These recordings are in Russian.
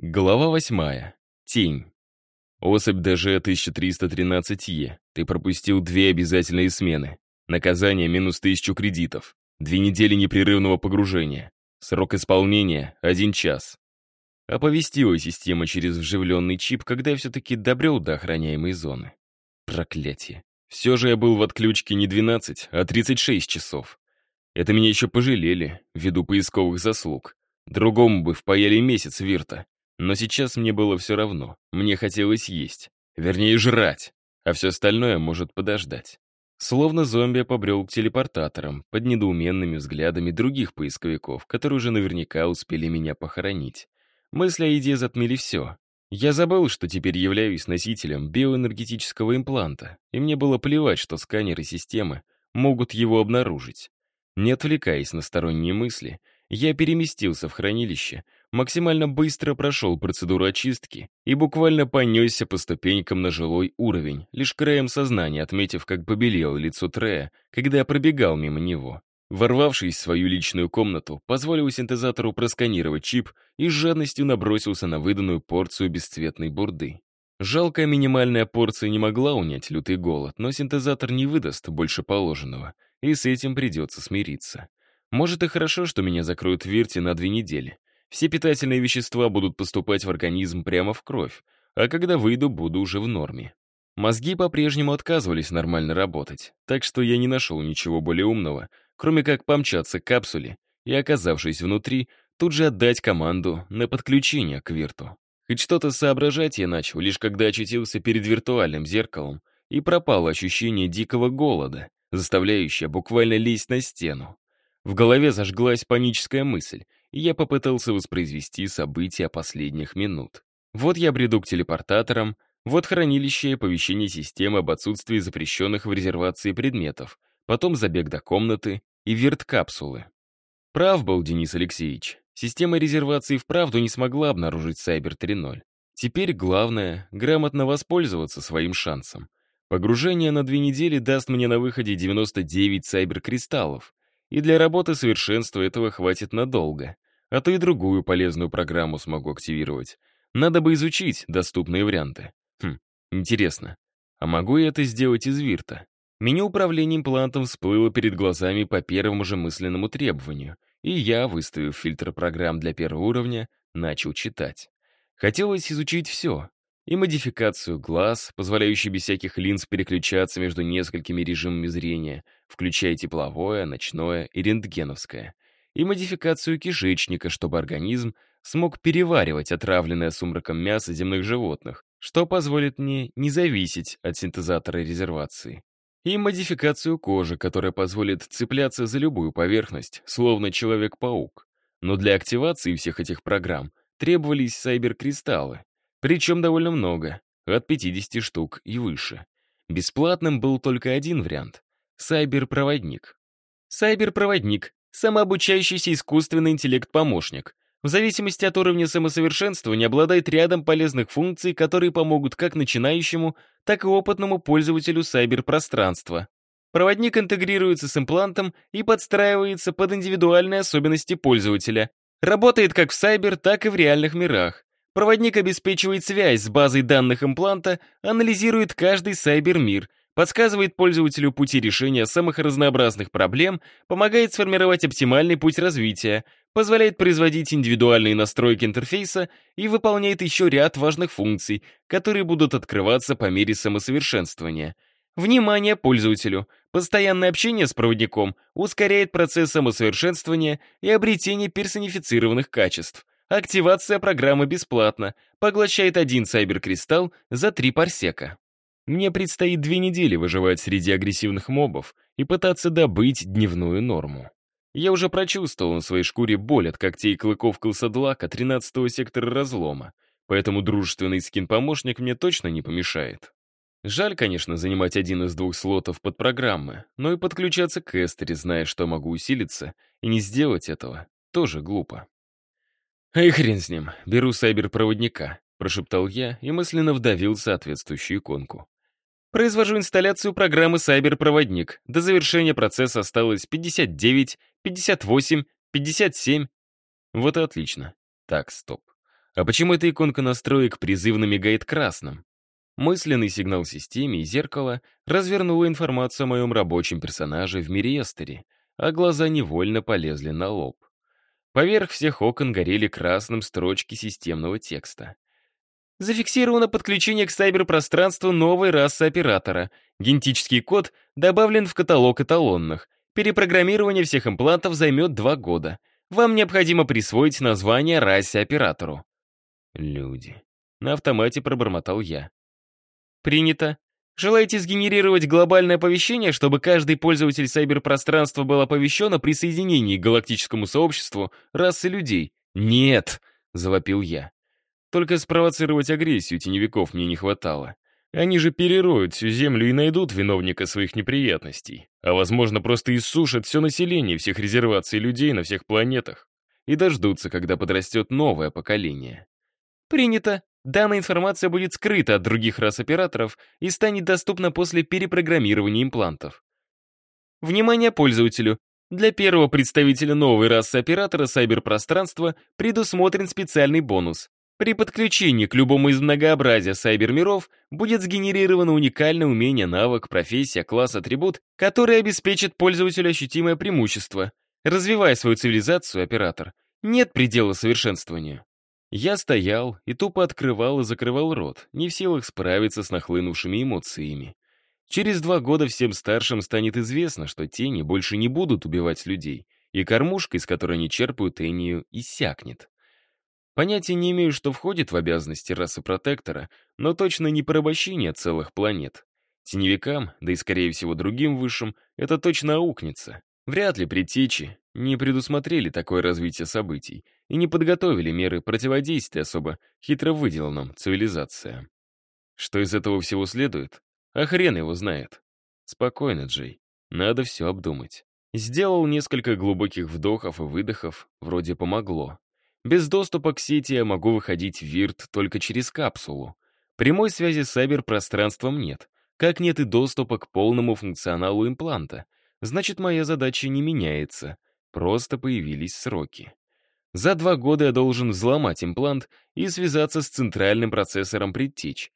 Глава восьмая. Тень. Особь ДЖ-1313Е. Ты пропустил две обязательные смены. Наказание минус тысячу кредитов. Две недели непрерывного погружения. Срок исполнения — один час. Оповестила система через вживленный чип, когда я все-таки добрел до охраняемой зоны. Проклятие. Все же я был в отключке не 12, а 36 часов. Это меня еще пожалели, ввиду поисковых заслуг. Другому бы впаяли месяц вирта. Но сейчас мне было все равно. Мне хотелось есть. Вернее, жрать. А все остальное может подождать. Словно зомби побрел к телепортаторам, под недоуменными взглядами других поисковиков, которые уже наверняка успели меня похоронить. Мысли о еде затмили все. Я забыл, что теперь являюсь носителем биоэнергетического импланта, и мне было плевать, что сканеры системы могут его обнаружить. Не отвлекаясь на сторонние мысли, я переместился в хранилище, максимально быстро прошел процедуру очистки и буквально понесся по ступенькам на жилой уровень, лишь краем сознания отметив, как побелело лицо Трея, когда я пробегал мимо него. Ворвавшись в свою личную комнату, позволил синтезатору просканировать чип и с жадностью набросился на выданную порцию бесцветной бурды. Жалкая минимальная порция не могла унять лютый голод, но синтезатор не выдаст больше положенного, и с этим придется смириться. Может и хорошо, что меня закроют в Вирте на две недели. Все питательные вещества будут поступать в организм прямо в кровь, а когда выйду, буду уже в норме. Мозги по-прежнему отказывались нормально работать, так что я не нашел ничего более умного, кроме как помчаться к капсуле и, оказавшись внутри, тут же отдать команду на подключение к Вирту. Хоть что-то соображать я начал, лишь когда очутился перед виртуальным зеркалом, и пропало ощущение дикого голода, заставляющее буквально лезть на стену. В голове зажглась паническая мысль, и я попытался воспроизвести события последних минут. Вот я бреду к телепортаторам, вот хранилище и оповещение системы об отсутствии запрещенных в резервации предметов, потом забег до комнаты и верт-капсулы. Прав был Денис Алексеевич. Система резервации вправду не смогла обнаружить Сайбер 3.0. Теперь главное — грамотно воспользоваться своим шансом. Погружение на две недели даст мне на выходе 99 сайбер-кристаллов, и для работы совершенства этого хватит надолго. А то и другую полезную программу смогу активировать. Надо бы изучить доступные варианты. Хм, интересно. А могу я это сделать из Вирта? Меню управления имплантом всплыло перед глазами по первому же мысленному требованию, и я, выставив фильтр программ для первого уровня, начал читать. Хотелось изучить все, и модификацию глаз, позволяющую без всяких линз переключаться между несколькими режимами зрения, включая тепловое, ночное и рентгеновское, и модификацию кишечника, чтобы организм смог переваривать отравленное сумраком мясо земных животных, что позволит мне не зависеть от синтезатора резервации. И модификацию кожи, которая позволит цепляться за любую поверхность, словно Человек-паук. Но для активации всех этих программ требовались сайбер-кристаллы, причем довольно много, от 50 штук и выше. Бесплатным был только один вариант — сайбер-проводник. Сайбер-проводник — самообучающийся искусственный интеллект-помощник. В зависимости от уровня самосовершенствования обладает рядом полезных функций, которые помогут как начинающему, так и опытному пользователю сайбер-пространства. Проводник интегрируется с имплантом и подстраивается под индивидуальные особенности пользователя. Работает как в сайбер, так и в реальных мирах. Проводник обеспечивает связь с базой данных импланта, анализирует каждый сайбер-мир, подсказывает пользователю пути решения самых разнообразных проблем, помогает сформировать оптимальный путь развития, позволяет производить индивидуальные настройки интерфейса и выполняет еще ряд важных функций, которые будут открываться по мере самосовершенствования. Внимание пользователю! Постоянное общение с проводником ускоряет процесс самосовершенствования и обретения персонифицированных качеств. Активация программы бесплатна, поглощает один сайберкристалл за три парсека. Мне предстоит две недели выживать среди агрессивных мобов и пытаться добыть дневную норму. Я уже прочувствовал на своей шкуре боль от когтей и клыков Клсадлака 13-го сектора разлома, поэтому дружественный скин-помощник мне точно не помешает. Жаль, конечно, занимать один из двух слотов под программы, но и подключаться к Эстере, зная, что могу усилиться, и не сделать этого, тоже глупо. «Эй, хрен с ним, беру сайбер-проводника», — прошептал я и мысленно вдавил соответствующую иконку. «Произвожу инсталляцию программы «Сайбер-проводник». До завершения процесса осталось 59, 58, 57». Вот и отлично. Так, стоп. А почему эта иконка настроек призывно мигает красным? Мысленный сигнал системе и зеркало развернуло информацию о моем рабочем персонаже в мире Эстери, а глаза невольно полезли на лоб. Поверх всех окон горели красным строчки системного текста. Зафиксировано подключение к сайберпространству новой расы оператора. Генетический код добавлен в каталог эталонных. Перепрограммирование всех имплантов займет два года. Вам необходимо присвоить название расе оператору. Люди. На автомате пробормотал я. Принято. Желаете сгенерировать глобальное оповещение, чтобы каждый пользователь сайберпространства был оповещен о присоединении к галактическому сообществу расы людей? Нет, завопил я. Только спровоцировать агрессию теневиков мне не хватало. Они же перероют всю Землю и найдут виновника своих неприятностей. А возможно, просто иссушат все население всех резерваций людей на всех планетах. И дождутся, когда подрастет новое поколение. Принято. Данная информация будет скрыта от других рас операторов и станет доступна после перепрограммирования имплантов. Внимание пользователю! Для первого представителя новой расы оператора сайберпространства предусмотрен специальный бонус. При подключении к любому из многообразия сайбермиров будет сгенерировано уникальное умение, навык, профессия, класс, атрибут, который обеспечит пользователю ощутимое преимущество. Развивая свою цивилизацию, оператор, нет предела совершенствованию. Я стоял и тупо открывал и закрывал рот, не в силах справиться с нахлынувшими эмоциями. Через два года всем старшим станет известно, что тени больше не будут убивать людей, и кормушка, из которой они черпают энию, иссякнет. Понятия не имею, что входит в обязанности расы протектора, но точно не порабощение целых планет. Теневикам, да и скорее всего другим высшим, это точно аукнется. Вряд ли предтечи не предусмотрели такое развитие событий и не подготовили меры противодействия особо хитро выделанным цивилизациям. Что из этого всего следует? А хрен его знает. Спокойно, Джей. Надо все обдумать. Сделал несколько глубоких вдохов и выдохов, вроде помогло. Без доступа к сети я могу выходить в ВИРТ только через капсулу. Прямой связи с сайберпространством нет, как нет и доступа к полному функционалу импланта. Значит, моя задача не меняется, просто появились сроки. За два года я должен взломать имплант и связаться с центральным процессором предтеч.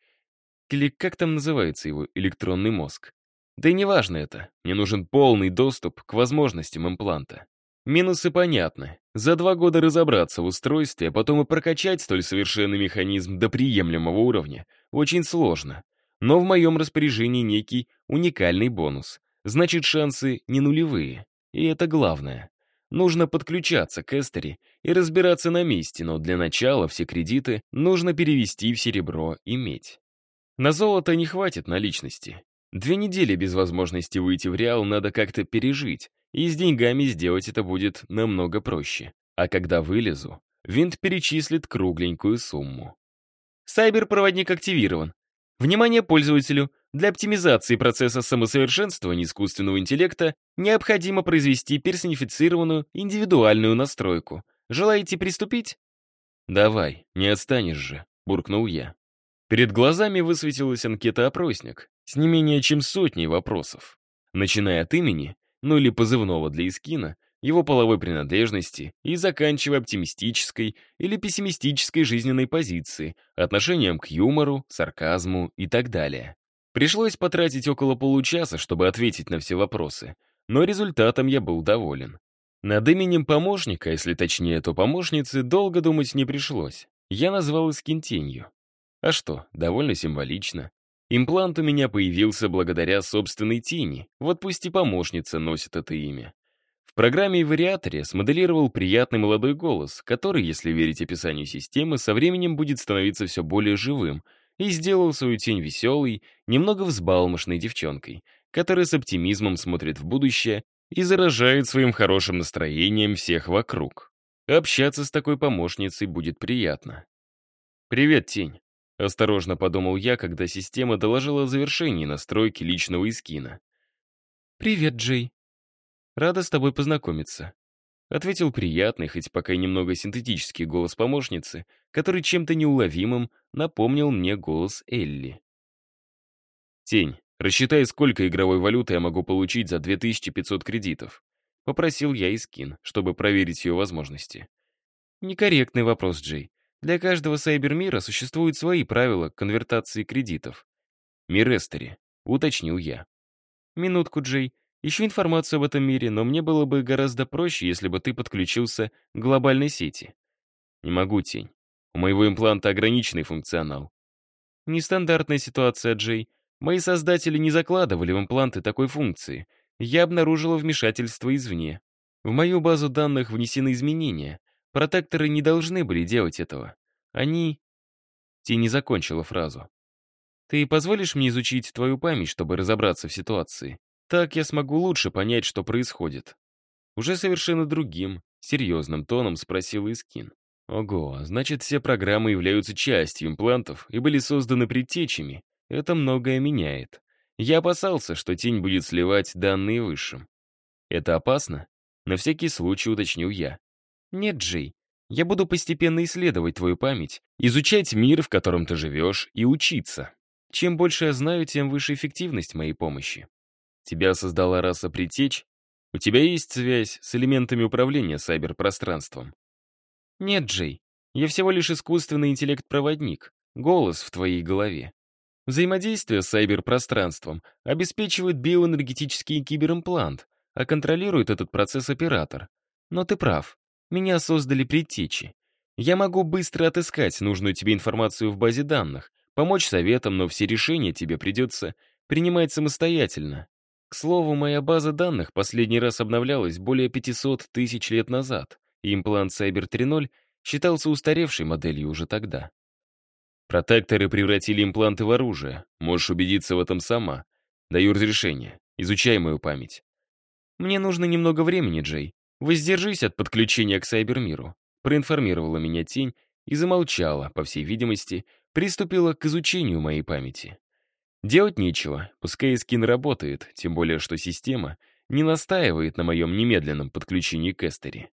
Или как там называется его электронный мозг. Да и неважно это, мне нужен полный доступ к возможностям импланта. Минусы понятны. За два года разобраться в устройстве, а потом и прокачать столь совершенный механизм до приемлемого уровня очень сложно. Но в моем распоряжении некий уникальный бонус. Значит, шансы не нулевые. И это главное. Нужно подключаться к Эстери и разбираться на месте, но для начала все кредиты нужно перевести в серебро и медь. На золото не хватит наличности. Две недели без возможности выйти в Реал надо как-то пережить, и с деньгами сделать это будет намного проще. А когда вылезу, винт перечислит кругленькую сумму. Сайбер-проводник активирован. Внимание пользователю! Для оптимизации процесса самосовершенствования искусственного интеллекта необходимо произвести персонифицированную индивидуальную настройку. Желаете приступить? «Давай, не отстанешь же», — буркнул я. Перед глазами высветилась анкета-опросник с не менее чем сотней вопросов. Начиная от имени, ну или позывного для Искина, его половой принадлежности и заканчивая оптимистической или пессимистической жизненной позиции, отношением к юмору, сарказму и так далее. Пришлось потратить около получаса, чтобы ответить на все вопросы, но результатом я был доволен. Над именем помощника, если точнее, то помощницы, долго думать не пришлось. Я назвал Искин тенью. А что, довольно символично. Имплант у меня появился благодаря собственной тени, вот пусть и помощница носит это имя. В программе и вариаторе смоделировал приятный молодой голос, который, если верить описанию системы, со временем будет становиться все более живым, и сделал свою тень веселой, немного взбалмошной девчонкой, которая с оптимизмом смотрит в будущее и заражает своим хорошим настроением всех вокруг. Общаться с такой помощницей будет приятно. «Привет, тень. Осторожно подумал я, когда система доложила о завершении настройки личного искина. «Привет, Джей. Рада с тобой познакомиться», — ответил приятный, хоть пока и немного синтетический голос помощницы, который чем-то неуловимым напомнил мне голос Элли. «Тень, рассчитай, сколько игровой валюты я могу получить за 2500 кредитов», — попросил я Искин, чтобы проверить ее возможности. «Некорректный вопрос, Джей. Для каждого сайбермира существуют свои правила конвертации кредитов. Мир Эстери, уточнил я. Минутку, Джей. Ищу информацию об этом мире, но мне было бы гораздо проще, если бы ты подключился к глобальной сети. Не могу, Тень. У моего импланта ограниченный функционал. Нестандартная ситуация, Джей. Мои создатели не закладывали в импланты такой функции. Я обнаружила вмешательство извне. В мою базу данных внесены изменения. Протекторы не должны были делать этого. Они... Ти не закончила фразу. Ты позволишь мне изучить твою память, чтобы разобраться в ситуации? Так я смогу лучше понять, что происходит. Уже совершенно другим, серьезным тоном спросил Искин. Ого, значит, все программы являются частью имплантов и были созданы предтечами. Это многое меняет. Я опасался, что тень будет сливать данные высшим. Это опасно? На всякий случай уточнил я. Нет, Джей. Я буду постепенно исследовать твою память, изучать мир, в котором ты живешь, и учиться. Чем больше я знаю, тем выше эффективность моей помощи. Тебя создала раса Притечь? У тебя есть связь с элементами управления сайберпространством? Нет, Джей. Я всего лишь искусственный интеллект-проводник, голос в твоей голове. Взаимодействие с сайберпространством обеспечивает биоэнергетический киберимплант, а контролирует этот процесс оператор. Но ты прав. Меня создали предтечи. Я могу быстро отыскать нужную тебе информацию в базе данных, помочь советам, но все решения тебе придется принимать самостоятельно. К слову, моя база данных последний раз обновлялась более 500 тысяч лет назад, и имплант Cyber 3.0 считался устаревшей моделью уже тогда. Протекторы превратили импланты в оружие. Можешь убедиться в этом сама. Даю разрешение. Изучай мою память. Мне нужно немного времени, Джей. Воздержись от подключения к сайбермиру. Проинформировала меня тень и замолчала, по всей видимости, приступила к изучению моей памяти. Делать нечего, пускай скин работает, тем более что система не настаивает на моем немедленном подключении к Эстери.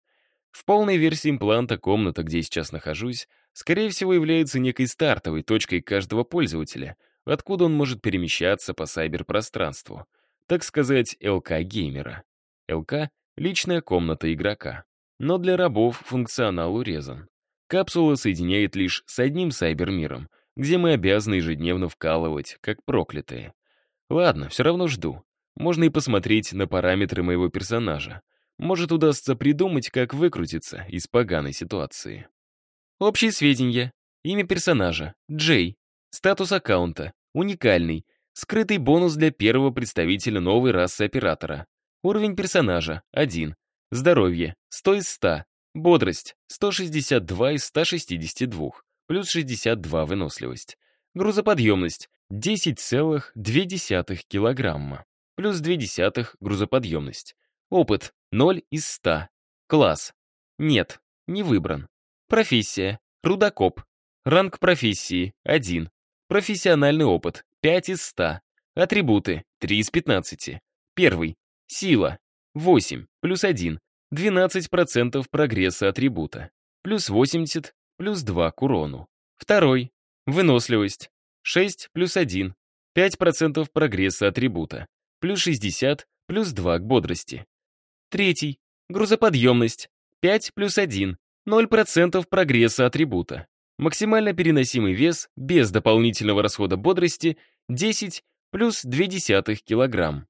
В полной версии импланта комната, где я сейчас нахожусь, скорее всего является некой стартовой точкой каждого пользователя, откуда он может перемещаться по сайберпространству. Так сказать, ЛК-геймера. ЛК — личная комната игрока. Но для рабов функционал урезан. Капсула соединяет лишь с одним сайбермиром, где мы обязаны ежедневно вкалывать, как проклятые. Ладно, все равно жду. Можно и посмотреть на параметры моего персонажа. Может, удастся придумать, как выкрутиться из поганой ситуации. Общие сведения. Имя персонажа — Джей. Статус аккаунта — уникальный. Скрытый бонус для первого представителя новой расы оператора. Уровень персонажа — 1. Здоровье — 100 из 100. Бодрость — 162 из 162, плюс 62 выносливость. Грузоподъемность — 10,2 килограмма, плюс 0,2 грузоподъемность. Опыт — 0 из 100. Класс. Нет, не выбран. Профессия — рудокоп. Ранг профессии — 1. Профессиональный опыт — 5 из 100. Атрибуты — 3 из 15. Первый. Сила — 8, плюс 1. 12% прогресса атрибута. Плюс 80, плюс 2 к урону. Второй. Выносливость. 6 плюс 1. 5% прогресса атрибута. Плюс 60, плюс 2 к бодрости. Третий. Грузоподъемность. 5 плюс 1. 0% прогресса атрибута. Максимально переносимый вес без дополнительного расхода бодрости 10 плюс 0,2 кг.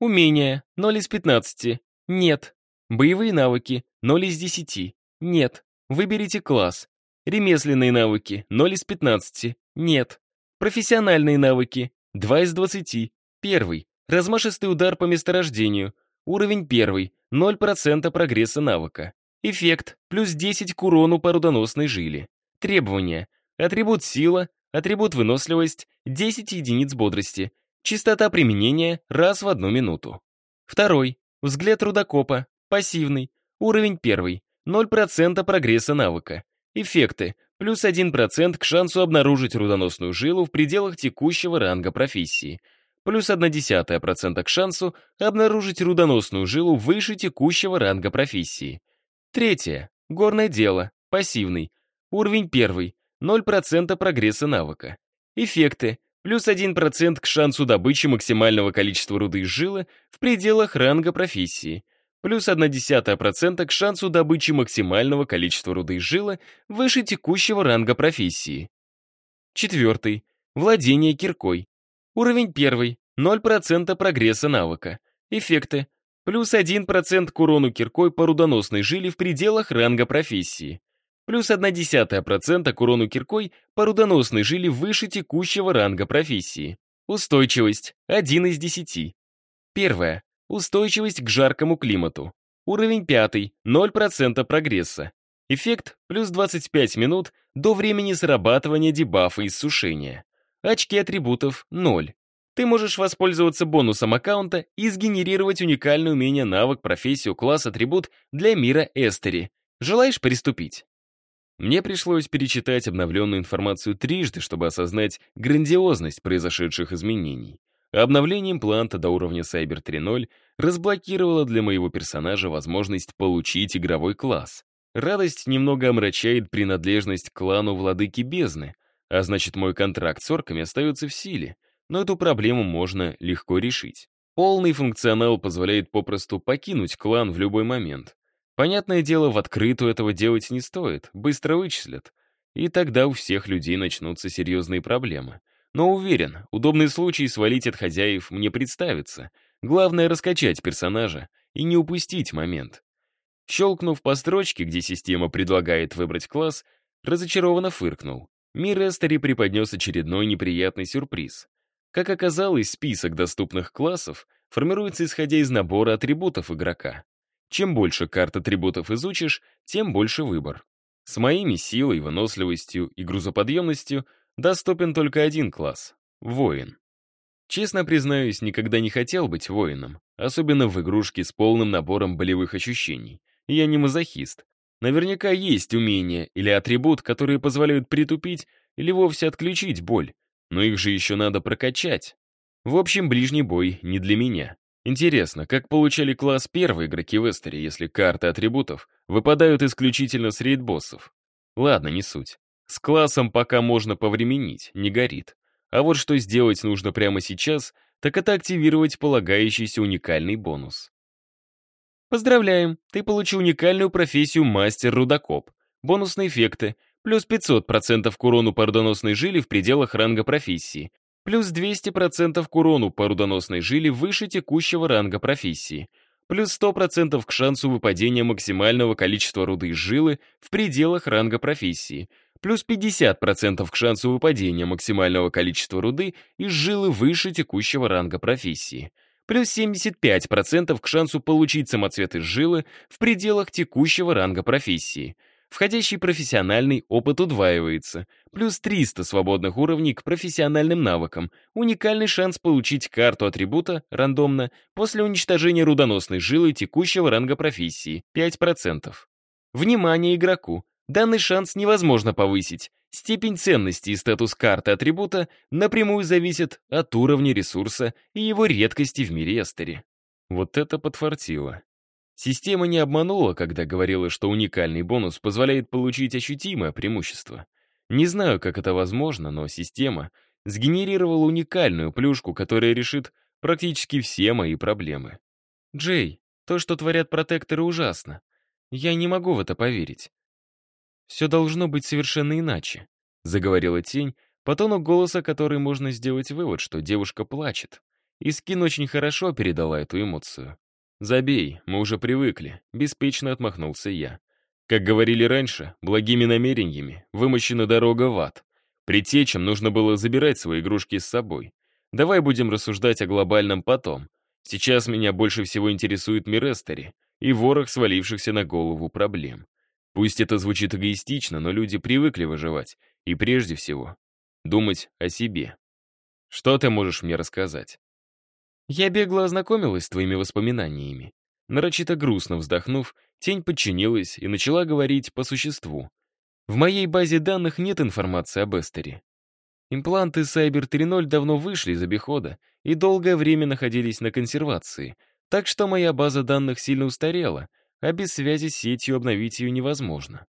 Умения 0 из 15. Нет. Боевые навыки — 0 из 10. Нет. Выберите класс. Ремесленные навыки — 0 из 15. Нет. Профессиональные навыки — 2 из 20. Первый. Размашистый удар по месторождению. Уровень первый. 0% прогресса навыка. Эффект. Плюс 10 к урону по рудоносной жиле. Требования. Атрибут сила, атрибут выносливость, 10 единиц бодрости. Частота применения раз в одну минуту. Второй. Взгляд рудокопа. Пассивный. Уровень первый. 0% прогресса навыка. Эффекты. Плюс 1% к шансу обнаружить рудоносную жилу в пределах текущего ранга профессии. Плюс 0,1% к шансу обнаружить рудоносную жилу выше текущего ранга профессии. Третье. Горное дело. Пассивный. Уровень первый. 0% прогресса навыка. Эффекты. Плюс 1% к шансу добычи максимального количества руды из жилы в пределах ранга профессии плюс 0,1% к шансу добычи максимального количества руды из жила выше текущего ранга профессии. Четвертый. Владение киркой. Уровень первый. 0% прогресса навыка. Эффекты. Плюс 1% к урону киркой по рудоносной жиле в пределах ранга профессии. Плюс 0,1% к урону киркой по рудоносной жиле выше текущего ранга профессии. Устойчивость. 1 из 10. Первое. Устойчивость к жаркому климату. Уровень 5. 0% прогресса. Эффект плюс 25 минут до времени срабатывания дебафа иссушения. Очки атрибутов 0. Ты можешь воспользоваться бонусом аккаунта и сгенерировать уникальное умение, навык, профессию, класс, атрибут для мира Эстери. Желаешь приступить? Мне пришлось перечитать обновленную информацию трижды, чтобы осознать грандиозность произошедших изменений. Обновление импланта до уровня Cyber 3.0 разблокировало для моего персонажа возможность получить игровой класс. Радость немного омрачает принадлежность к клану Владыки Бездны, а значит, мой контракт с орками остается в силе — но эту проблему можно легко решить. Полный функционал позволяет попросту покинуть клан в любой момент. Понятное дело, в открытую этого делать не стоит, быстро вычислят. И тогда у всех людей начнутся серьезные проблемы. Но уверен, удобный случай свалить от хозяев мне представится. Главное — раскачать персонажа и не упустить момент. Щелкнув по строчке, где система предлагает выбрать класс, разочарованно фыркнул. Мир Эстери преподнес очередной неприятный сюрприз. Как оказалось, список доступных классов формируется исходя из набора атрибутов игрока. Чем больше карт атрибутов изучишь, тем больше выбор. С моими силой, выносливостью и грузоподъемностью доступен только один класс — воин. Честно признаюсь, никогда не хотел быть воином, особенно в игрушке с полным набором болевых ощущений. Я не мазохист. Наверняка есть умения или атрибут, которые позволяют притупить или вовсе отключить боль, но их же еще надо прокачать. В общем, ближний бой не для меня. Интересно, как получали класс первые игроки в Эстере, если карты атрибутов выпадают исключительно с рейд-боссов? Ладно, не суть. С классом пока можно повременить, не горит. А вот что сделать нужно прямо сейчас, так это активировать полагающийся уникальный бонус. Поздравляем, ты получил уникальную профессию мастер-рудокоп. Бонусные эффекты плюс 500% к урону по рудоносной жиле в пределах ранга профессии, плюс 200% к урону по рудоносной жиле выше текущего ранга профессии, плюс 100% к шансу выпадения максимального количества руды из жилы в пределах ранга профессии, плюс 50% к шансу выпадения максимального количества руды из жилы выше текущего ранга профессии, плюс 75% к шансу получить самоцвет из жилы в пределах текущего ранга профессии — Входящий профессиональный опыт удваивается, плюс 300 свободных уровней к профессиональным навыкам, уникальный шанс получить карту атрибута рандомно после уничтожения рудоносной жилы текущего ранга профессии 5%. Внимание игроку! Данный шанс невозможно повысить. Степень ценности и статус карты атрибута напрямую зависят от уровня ресурса и его редкости в мире Эстери. Вот это подфартило. Система не обманула, когда говорила, что уникальный бонус позволяет получить ощутимое преимущество. Не знаю, как это возможно, но система сгенерировала уникальную плюшку, которая решит практически все мои проблемы. Джей, то, что творят протекторы, ужасно. Я не могу в это поверить. Все должно быть совершенно иначе, заговорила тень, по тону голоса который можно сделать вывод, что девушка плачет. И Скин очень хорошо передала эту эмоцию. «Забей, мы уже привыкли», — беспечно отмахнулся я. Как говорили раньше, благими намерениями вымощена дорога в ад. Притечам нужно было забирать свои игрушки с собой. Давай будем рассуждать о глобальном потом. Сейчас меня больше всего интересует Мирестери и ворох свалившихся на голову проблем. Пусть это звучит эгоистично, но люди привыкли выживать. И прежде всего, думать о себе. Что ты можешь мне рассказать? Я бегло ознакомилась с твоими воспоминаниями. Нарочито грустно вздохнув, тень подчинилась и начала говорить по существу. В моей базе данных нет информации об Эстере. Импланты Cyber 3.0 давно вышли из обихода и долгое время находились на консервации, так что моя база данных сильно устарела, а без связи с сетью обновить ее невозможно.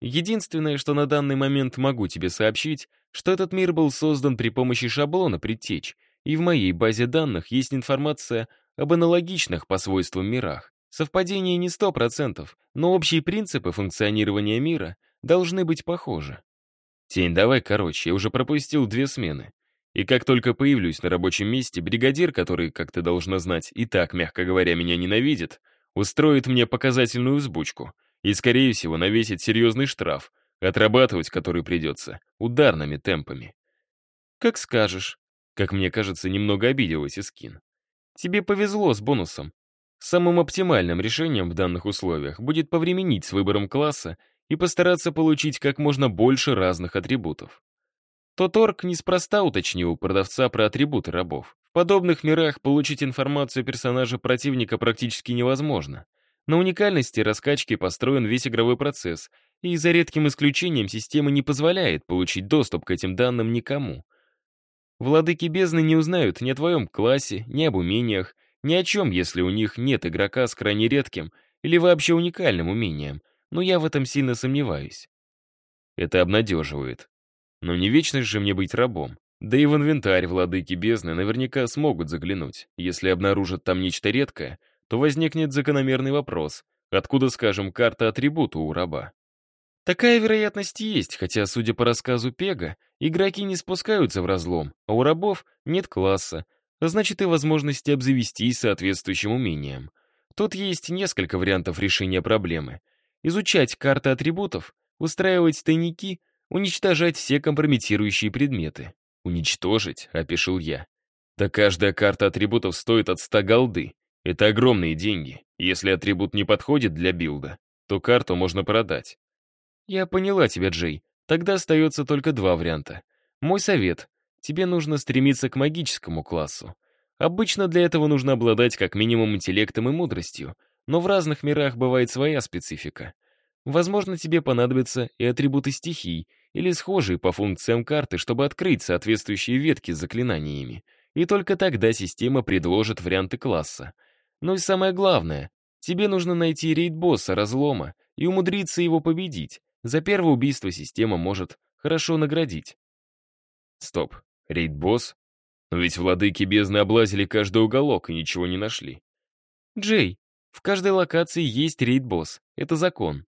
Единственное, что на данный момент могу тебе сообщить, что этот мир был создан при помощи шаблона предтеч — и в моей базе данных есть информация об аналогичных по свойствам мирах. Совпадение не сто процентов, но общие принципы функционирования мира должны быть похожи. Тень, давай короче, я уже пропустил две смены. И как только появлюсь на рабочем месте, бригадир, который, как ты должна знать, и так, мягко говоря, меня ненавидит, устроит мне показательную взбучку и, скорее всего, навесит серьезный штраф, отрабатывать который придется ударными темпами. Как скажешь. Как мне кажется, немного обиделась Искин. Тебе повезло с бонусом. Самым оптимальным решением в данных условиях будет повременить с выбором класса и постараться получить как можно больше разных атрибутов. Тот орк неспроста уточнил у продавца про атрибуты рабов. В подобных мирах получить информацию о персонаже противника практически невозможно. На уникальности раскачки построен весь игровой процесс, и за редким исключением система не позволяет получить доступ к этим данным никому. Владыки бездны не узнают ни о твоем классе, ни об умениях, ни о чем, если у них нет игрока с крайне редким или вообще уникальным умением, но я в этом сильно сомневаюсь. Это обнадеживает. Но не вечность же мне быть рабом. Да и в инвентарь владыки бездны наверняка смогут заглянуть. Если обнаружат там нечто редкое, то возникнет закономерный вопрос, откуда, скажем, карта атрибута у раба. Такая вероятность есть, хотя, судя по рассказу Пега, игроки не спускаются в разлом, а у рабов нет класса, значит и возможности обзавестись соответствующим умением. Тут есть несколько вариантов решения проблемы. Изучать карты атрибутов, устраивать тайники, уничтожать все компрометирующие предметы. «Уничтожить?» — опишил я. «Да каждая карта атрибутов стоит от 100 голды. Это огромные деньги. Если атрибут не подходит для билда, то карту можно продать. «Я поняла тебя, Джей. Тогда остается только два варианта. Мой совет. Тебе нужно стремиться к магическому классу. Обычно для этого нужно обладать как минимум интеллектом и мудростью, но в разных мирах бывает своя специфика. Возможно, тебе понадобятся и атрибуты стихий, или схожие по функциям карты, чтобы открыть соответствующие ветки с заклинаниями. И только тогда система предложит варианты класса. Но и самое главное, тебе нужно найти рейд-босса разлома и умудриться его победить, за первое убийство система может хорошо наградить. Стоп, рейд-босс? Но ведь владыки бездны облазили каждый уголок и ничего не нашли. Джей, в каждой локации есть рейд-босс, это закон.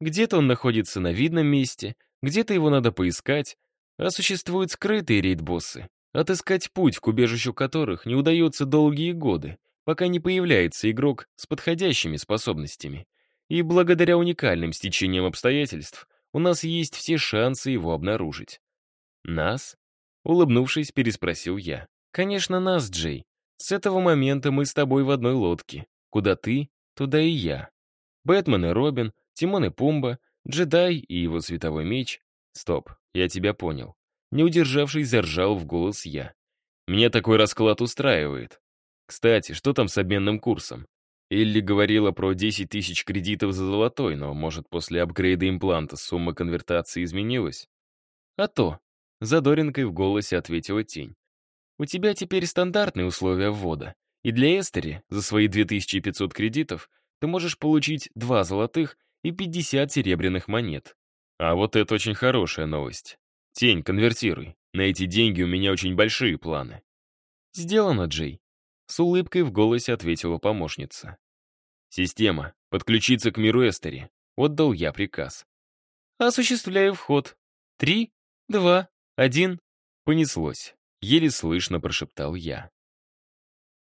Где-то он находится на видном месте, где-то его надо поискать, а существуют скрытые рейд-боссы, отыскать путь к убежищу которых не удается долгие годы, пока не появляется игрок с подходящими способностями и благодаря уникальным стечениям обстоятельств у нас есть все шансы его обнаружить. «Нас?» — улыбнувшись, переспросил я. «Конечно, нас, Джей. С этого момента мы с тобой в одной лодке. Куда ты, туда и я. Бэтмен и Робин, Тимон и Пумба, джедай и его световой меч. Стоп, я тебя понял. Не удержавшись, заржал в голос я. Меня такой расклад устраивает. Кстати, что там с обменным курсом? Элли говорила про 10 тысяч кредитов за золотой, но, может, после апгрейда импланта сумма конвертации изменилась? А то, задоринкой в голосе ответила тень. У тебя теперь стандартные условия ввода. И для Эстери за свои 2500 кредитов ты можешь получить 2 золотых и 50 серебряных монет. А вот это очень хорошая новость. Тень, конвертируй. На эти деньги у меня очень большие планы. Сделано, Джей. С улыбкой в голосе ответила помощница. «Система, подключиться к миру Эстери», — отдал я приказ. «Осуществляю вход. Три, два, один». Понеслось. Еле слышно прошептал я.